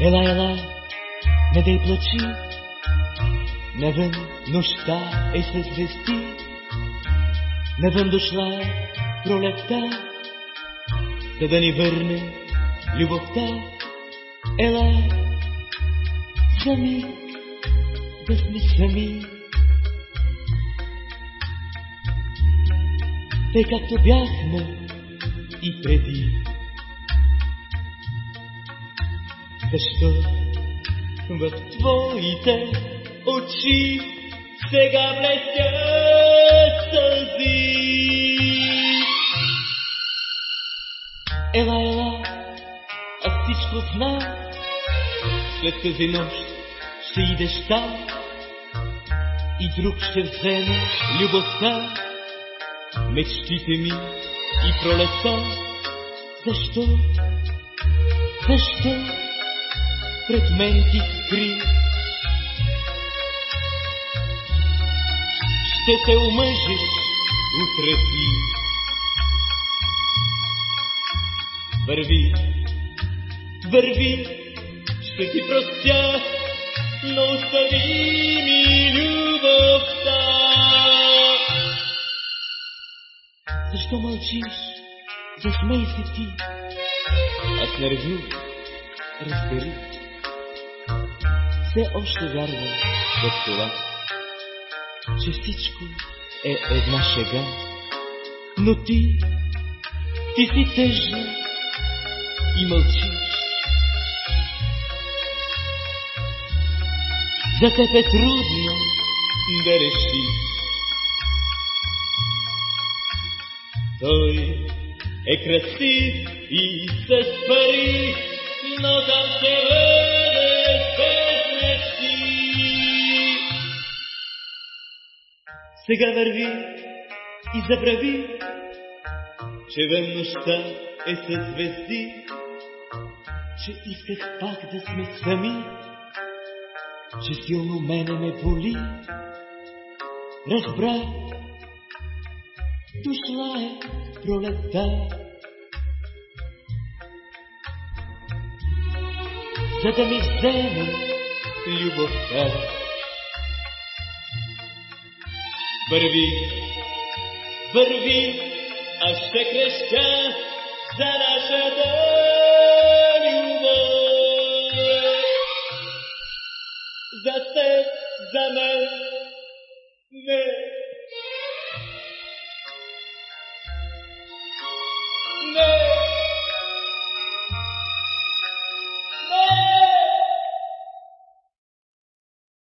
Ела, ела, не дей плачи, навън нощта е с звезди, навън дошла е пролетта, за да ни върне любовта. Ела, за миг да сме сами. Тъй както бяхме и преди. Защо в твоите очи сега блестят сълзи? Ела, ела, аз всичко знам, след тази нощ ще идеш там и друг ще вземе любовта, мечтите ми и пролета. Защо? Защо пред мен ти скри? Ще се омъжиш утре ти. Върви, върви, ще ти простя, но остави ми любовта. Защо мълчиш? Засмей се ти. Аз не ревнувам, разбери. Все още вярвам в това, че всичко е една шега. Но ти, ти си тъжна и мълчиш. За теб е трудно да решиш. Той е красив и с пари, но там ще бъде Сега върви и забрави, че вън нощта е с звезди, че исках пак да сме сами, че силно мене ме боли. Разбрах, дошла е пролетта. За да ми вземе любовта. Върви, върви, аз ще крещя за нашата любов. За теб, за мен, не